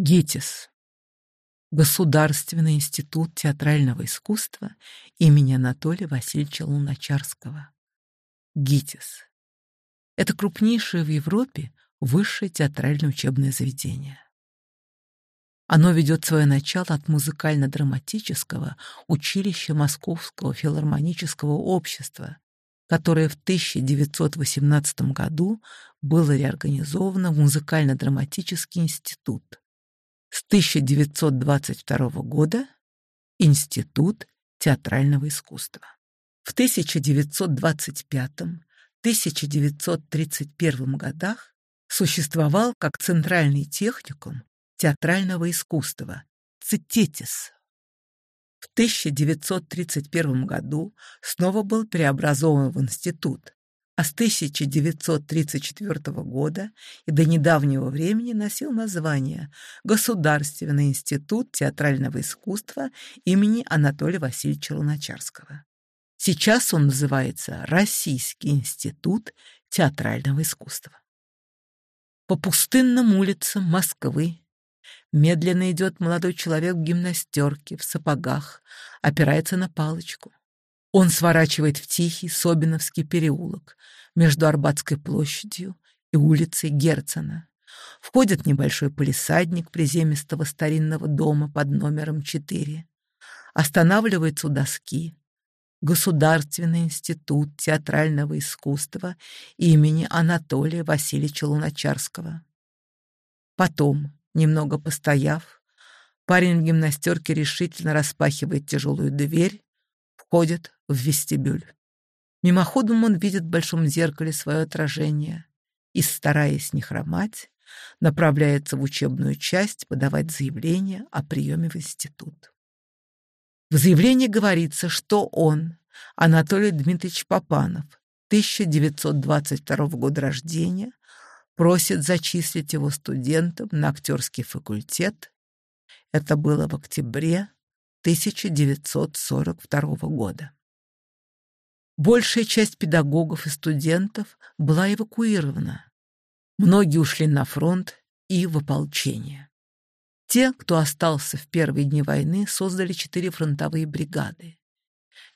ГИТИС. Государственный институт театрального искусства имени Анатолия Васильевича Луначарского. ГИТИС. Это крупнейшее в Европе высшее театральное учебное заведение. Оно ведет свое начало от музыкально-драматического училища Московского филармонического общества, которое в 1918 году было реорганизовано в музыкально-драматический институт с 1922 года Институт театрального искусства. В 1925-1931 годах существовал как центральный техникум театрального искусства «Цитетис». В 1931 году снова был преобразован в институт, а с 1934 года и до недавнего времени носил название Государственный институт театрального искусства имени Анатолия Васильевича Луначарского. Сейчас он называется Российский институт театрального искусства. По пустынным улицам Москвы медленно идет молодой человек в гимнастерке, в сапогах, опирается на палочку. Он сворачивает в тихий Собиновский переулок между Арбатской площадью и улицей Герцена. Входит небольшой полисадник приземистого старинного дома под номером 4. Останавливается у доски. Государственный институт театрального искусства имени Анатолия Васильевича Луначарского. Потом, немного постояв, парень в гимнастерке решительно распахивает тяжелую дверь входит в вестибюль. Мимоходом он видит в большом зеркале свое отражение и, стараясь не хромать, направляется в учебную часть подавать заявление о приеме в институт. В заявлении говорится, что он, Анатолий Дмитриевич Попанов, 1922 года рождения, просит зачислить его студентом на актерский факультет. Это было в октябре 1942 года. Большая часть педагогов и студентов была эвакуирована. Многие ушли на фронт и в ополчение. Те, кто остался в первые дни войны, создали четыре фронтовые бригады.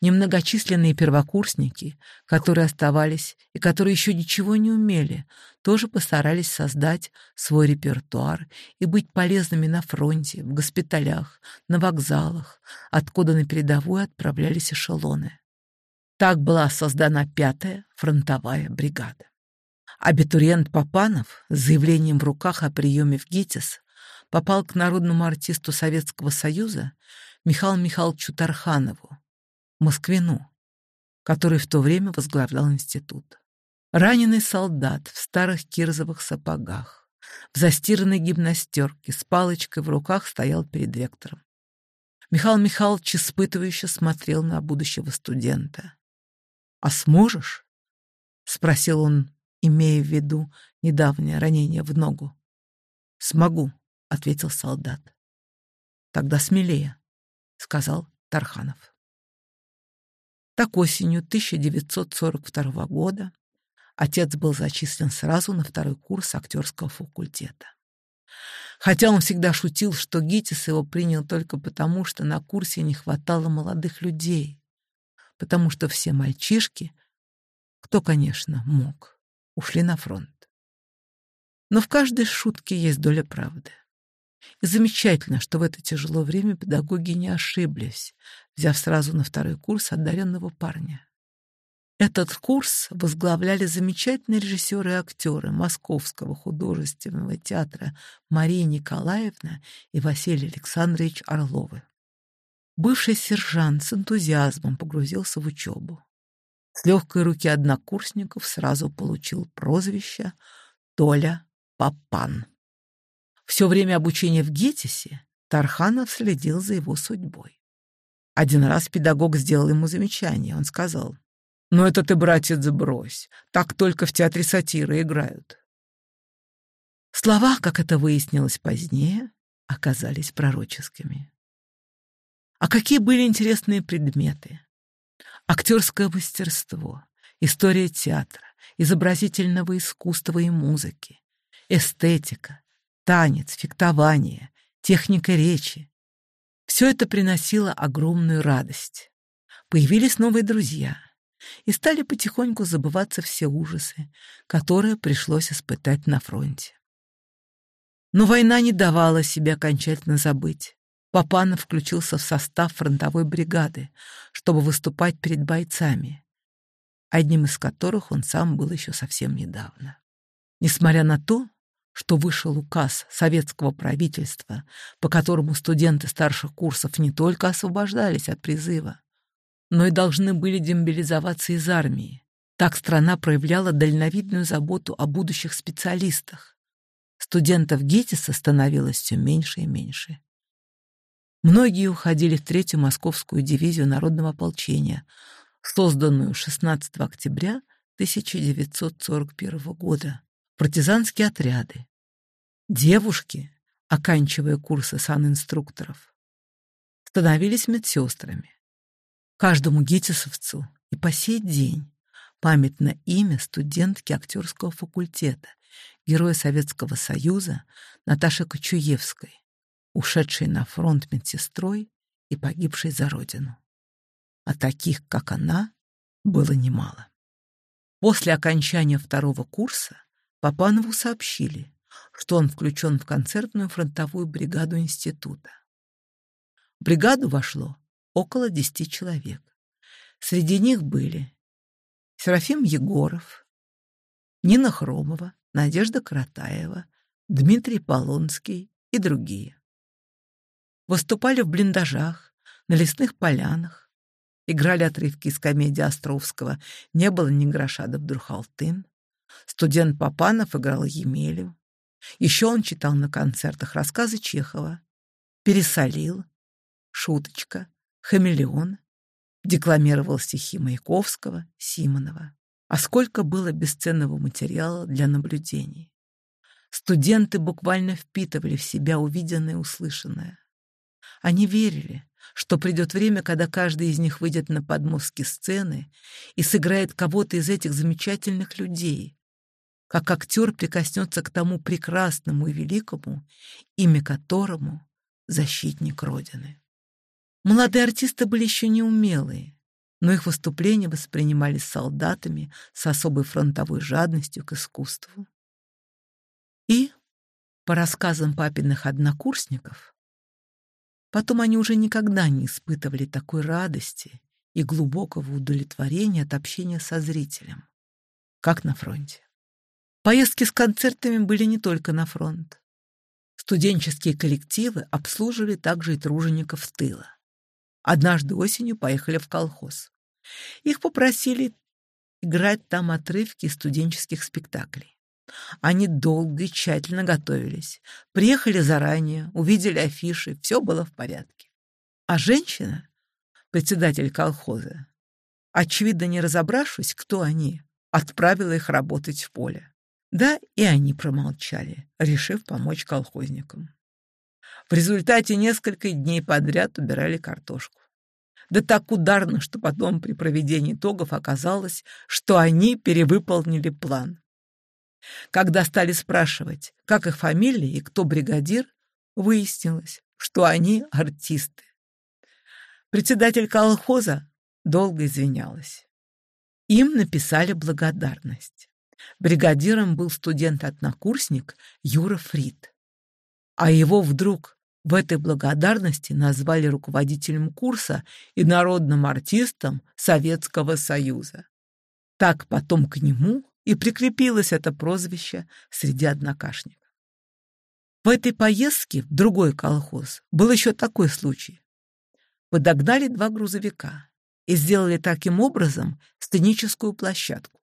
Немногочисленные первокурсники, которые оставались и которые еще ничего не умели, тоже постарались создать свой репертуар и быть полезными на фронте, в госпиталях, на вокзалах, откуда на передовую отправлялись эшелоны. Так была создана пятая фронтовая бригада. Абитуриент Папанов с заявлением в руках о приеме в ГИТИС попал к народному артисту Советского Союза Михаилу Михайловичу Тарханову, Москвину, который в то время возглавлял институт. Раненый солдат в старых кирзовых сапогах, в застиранной гимнастерке с палочкой в руках стоял перед вектором. Михаил Михайлович испытывающе смотрел на будущего студента. «А сможешь?» — спросил он, имея в виду недавнее ранение в ногу. «Смогу», — ответил солдат. «Тогда смелее», — сказал Тарханов. Так осенью 1942 года отец был зачислен сразу на второй курс актерского факультета. Хотя он всегда шутил, что Гитис его принял только потому, что на курсе не хватало молодых людей, потому что все мальчишки, кто, конечно, мог, ушли на фронт. Но в каждой шутке есть доля правды. И замечательно, что в это тяжелое время педагоги не ошиблись, взяв сразу на второй курс одаренного парня. Этот курс возглавляли замечательные режиссеры и актеры Московского художественного театра Мария Николаевна и Василий Александрович Орловы. Бывший сержант с энтузиазмом погрузился в учебу. С легкой руки однокурсников сразу получил прозвище Толя Папан. Все время обучения в Гетисе Тарханов следил за его судьбой. Один раз педагог сделал ему замечание. Он сказал, «Ну это ты, братец, брось. Так только в театре сатиры играют». Слова, как это выяснилось позднее, оказались пророческими. А какие были интересные предметы? Актерское мастерство, история театра, изобразительного искусства и музыки, эстетика, танец, фехтование, техника речи. Все это приносило огромную радость. Появились новые друзья, и стали потихоньку забываться все ужасы, которые пришлось испытать на фронте. Но война не давала себя окончательно забыть. Папанов включился в состав фронтовой бригады, чтобы выступать перед бойцами, одним из которых он сам был еще совсем недавно. Несмотря на то, что вышел указ советского правительства, по которому студенты старших курсов не только освобождались от призыва, но и должны были демобилизоваться из армии. Так страна проявляла дальновидную заботу о будущих специалистах. Студентов ГИТИСа становилось все меньше и меньше. Многие уходили в Третью Московскую дивизию народного ополчения, созданную 16 октября 1941 года партизанские отряды, девушки, оканчивая курсы санинструкторов, становились медсестрами. Каждому гитисовцу и по сей день памятно имя студентки актерского факультета, героя Советского Союза Наташи Кочуевской, ушедшей на фронт медсестрой и погибшей за родину. А таких, как она, было немало. После окончания второго курса Папанову сообщили, что он включен в концертную фронтовую бригаду института. В бригаду вошло около десяти человек. Среди них были Серафим Егоров, Нина Хромова, Надежда Каратаева, Дмитрий Полонский и другие. Выступали в блиндажах, на лесных полянах, играли отрывки из комедии Островского «Не было ни гроша, да вдруг Алтын», Студент Папанов играл Емелю. Еще он читал на концертах рассказы Чехова. Пересолил. Шуточка. Хамелеон. Декламировал стихи Маяковского, Симонова. А сколько было бесценного материала для наблюдений. Студенты буквально впитывали в себя увиденное и услышанное. Они верили, что придет время, когда каждый из них выйдет на подмостки сцены и сыграет кого-то из этих замечательных людей, как актер прикоснется к тому прекрасному и великому, имя которому — защитник Родины. Молодые артисты были еще неумелые, но их выступления воспринимались солдатами с особой фронтовой жадностью к искусству. И, по рассказам папиных однокурсников, потом они уже никогда не испытывали такой радости и глубокого удовлетворения от общения со зрителем, как на фронте. Поездки с концертами были не только на фронт. Студенческие коллективы обслуживали также и тружеников с тыла. Однажды осенью поехали в колхоз. Их попросили играть там отрывки студенческих спектаклей. Они долго и тщательно готовились. Приехали заранее, увидели афиши, все было в порядке. А женщина, председатель колхоза, очевидно не разобравшись, кто они, отправила их работать в поле. Да, и они промолчали, решив помочь колхозникам. В результате несколько дней подряд убирали картошку. Да так ударно, что потом при проведении итогов оказалось, что они перевыполнили план. Когда стали спрашивать, как их фамилии и кто бригадир, выяснилось, что они артисты. Председатель колхоза долго извинялась. Им написали благодарность. Бригадиром был студент-однокурсник Юра Фрид. А его вдруг в этой благодарности назвали руководителем курса и народным артистом Советского Союза. Так потом к нему и прикрепилось это прозвище среди однокашников. В этой поездке в другой колхоз был еще такой случай. Подогнали два грузовика и сделали таким образом сценическую площадку.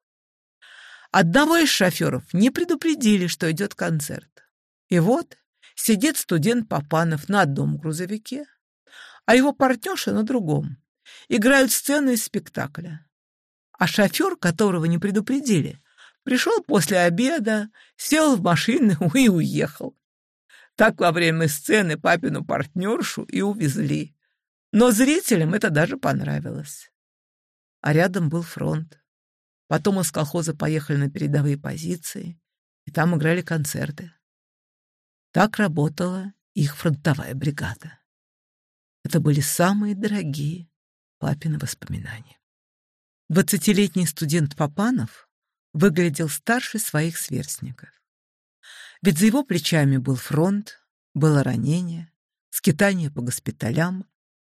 Одного из шоферов не предупредили, что идет концерт. И вот сидит студент Папанов на одном грузовике, а его партнерша на другом. Играют сцены из спектакля. А шофер, которого не предупредили, пришел после обеда, сел в машину и уехал. Так во время сцены папину партнершу и увезли. Но зрителям это даже понравилось. А рядом был фронт. Потом из колхоза поехали на передовые позиции, и там играли концерты. Так работала их фронтовая бригада. Это были самые дорогие папины воспоминания. Двадцатилетний студент Папанов выглядел старше своих сверстников. Ведь за его плечами был фронт, было ранение, скитание по госпиталям,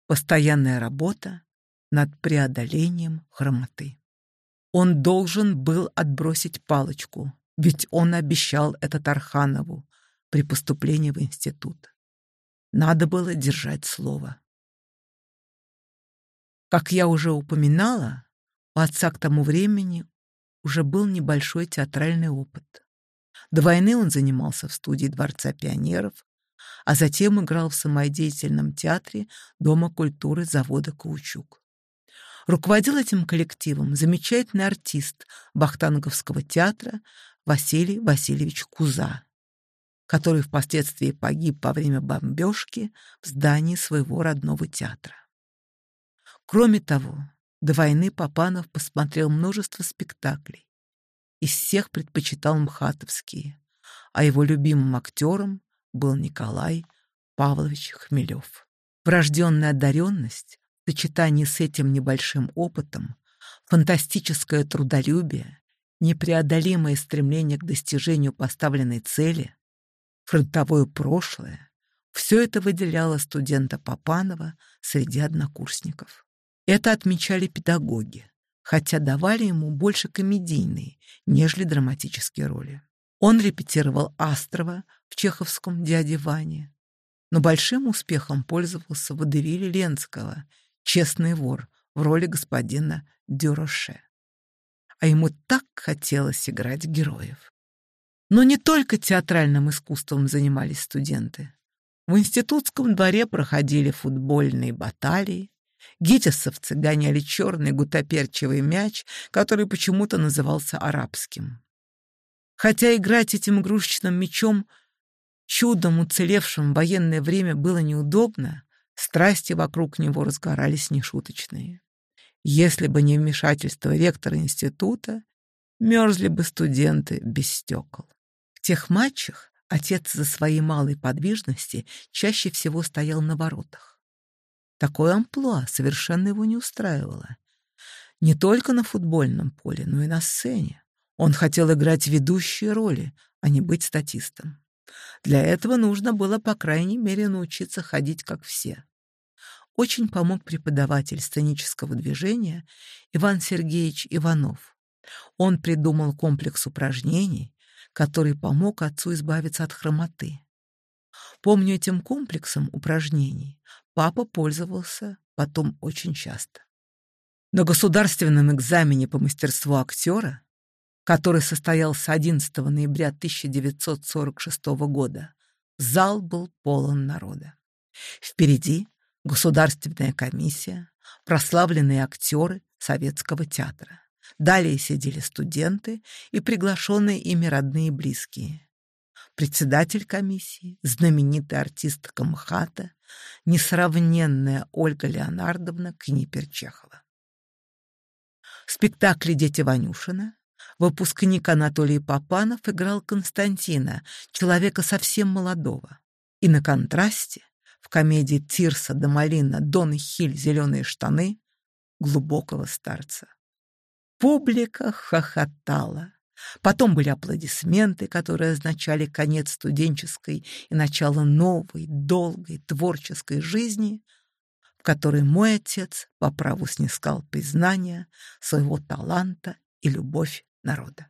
постоянная работа над преодолением хромоты. Он должен был отбросить палочку, ведь он обещал это Тарханову при поступлении в институт. Надо было держать слово. Как я уже упоминала, у отца к тому времени уже был небольшой театральный опыт. До войны он занимался в студии Дворца пионеров, а затем играл в самодеятельном театре Дома культуры завода «Каучук». Руководил этим коллективом замечательный артист Бахтанговского театра Василий Васильевич Куза, который впоследствии погиб во время бомбежки в здании своего родного театра. Кроме того, до войны Папанов посмотрел множество спектаклей. Из всех предпочитал мхатовские, а его любимым актером был Николай Павлович Хмелев. Врожденная одаренность сочетании с этим небольшим опытом фантастическое трудолюбие, непреодолимое стремление к достижению поставленной цели, фронтовое прошлое — все это выделяло студента Папанова среди однокурсников. Это отмечали педагоги, хотя давали ему больше комедийные, нежели драматические роли. Он репетировал Астрова в чеховском «Дяде Ване», но большим успехом пользовался в Ленского честный вор в роли господина Дюроше. А ему так хотелось играть героев. Но не только театральным искусством занимались студенты. В институтском дворе проходили футбольные баталии, гитисовцы гоняли черный гутоперчивый мяч, который почему-то назывался арабским. Хотя играть этим игрушечным мячом, чудом уцелевшим в военное время, было неудобно, Страсти вокруг него разгорались нешуточные. Если бы не вмешательство ректора института, мерзли бы студенты без стекол. В тех матчах отец за своей малой подвижности чаще всего стоял на воротах. Такое амплуа совершенно его не устраивало. Не только на футбольном поле, но и на сцене. Он хотел играть ведущие роли, а не быть статистом. Для этого нужно было, по крайней мере, научиться ходить как все очень помог преподаватель сценического движения Иван Сергеевич Иванов. Он придумал комплекс упражнений, который помог отцу избавиться от хромоты. Помню, этим комплексом упражнений папа пользовался потом очень часто. На государственном экзамене по мастерству актера, который состоялся 11 ноября 1946 года, зал был полон народа. Впереди Государственная комиссия, прославленные актеры советского театра. Далее сидели студенты и приглашенные ими родные и близкие. Председатель комиссии, знаменитый артист Камхата, несравненная Ольга Леонардовна Книперчехова. В спектакле «Дети Ванюшина» выпускник Анатолий Попанов играл Константина, человека совсем молодого. И на контрасте в комедии Тирса до Малина Дон Хиль «Зеленые штаны» глубокого старца. Публика хохотала. Потом были аплодисменты, которые означали конец студенческой и начало новой, долгой, творческой жизни, в которой мой отец по праву снискал признание своего таланта и любовь народа.